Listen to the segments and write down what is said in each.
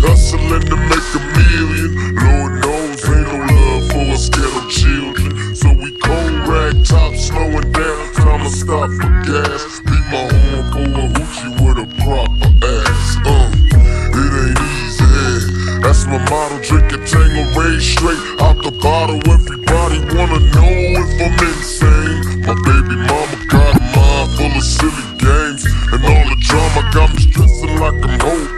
hustling to make a million. Lord knows ain't no love for us ghetto children. So we cold rag top slowing down. Time to stop for gas. Beat my horn for a hoochie with a proper ass. Uh, it ain't easy. That's my motto. drinking Tango Tangerine straight out the bottle. Everybody wanna know if I'm insane. My baby mama got a mind full of silly games, and all the drama got me stressing like I'm old.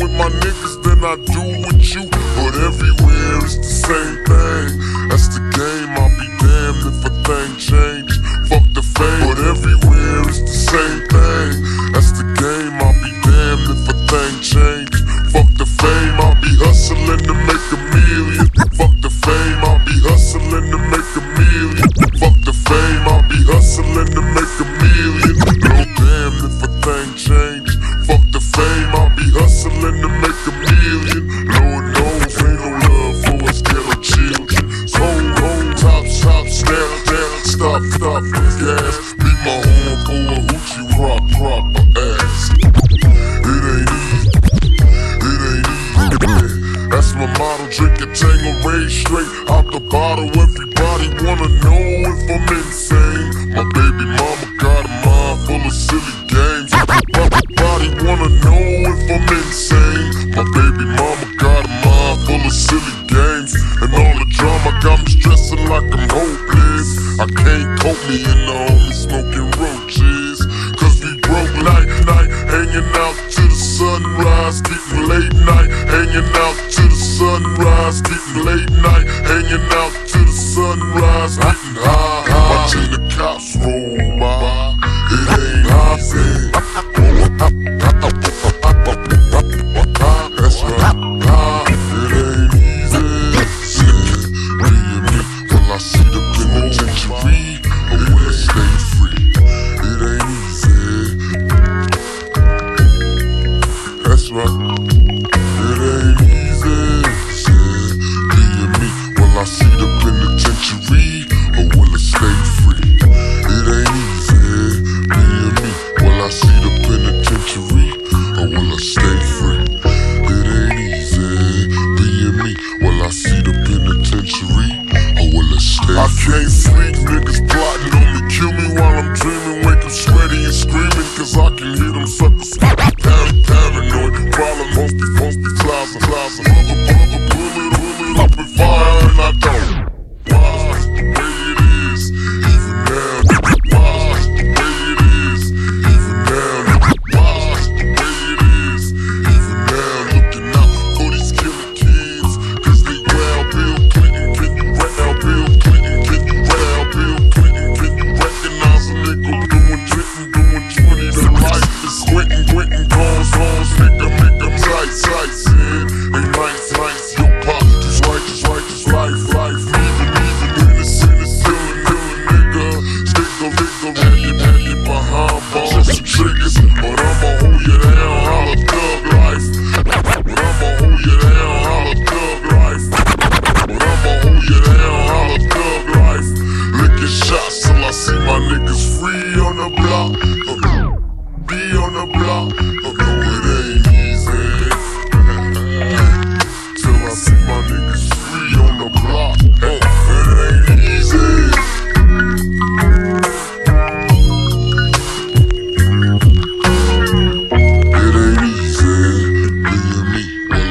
with my niggas than I do with you. But everywhere it's the same. baby. DJ Sweet, niggas for who you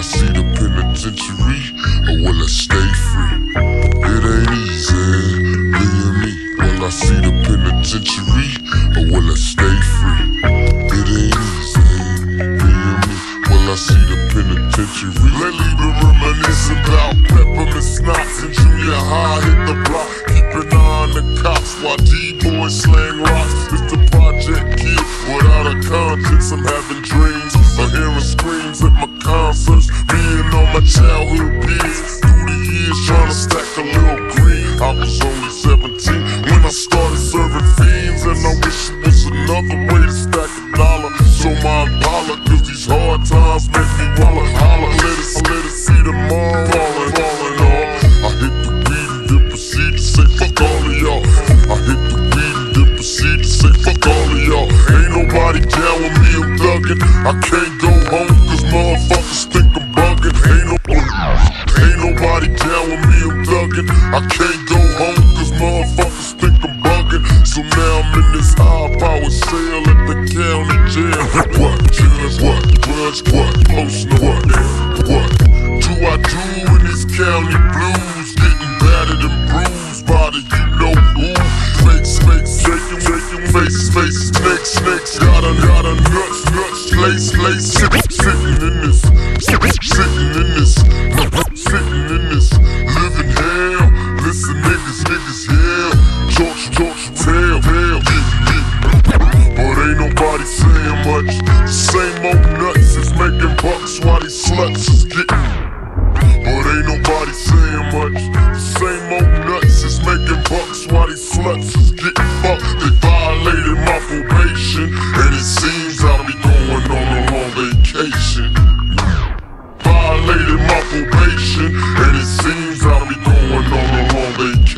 I see the penitentiary, or will I stay free? It ain't easy being me. Will I see the penitentiary, bugging. I can't go home cause motherfuckers think I'm bugging. Ain't, no, ain't nobody telling me, I'm thugging. I can't go home cause motherfuckers think I'm bugging. So now I'm in this high power cell at the county jail. What, judge, what, grudge, what, post, no, in this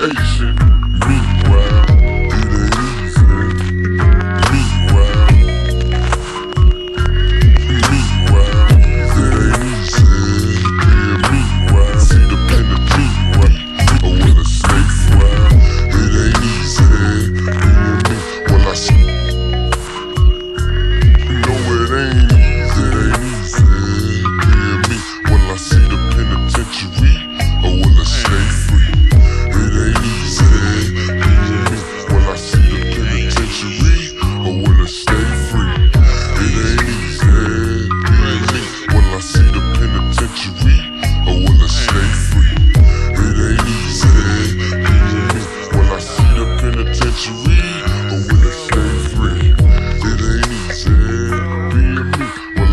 vacation.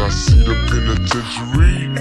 I sit the penitentiary.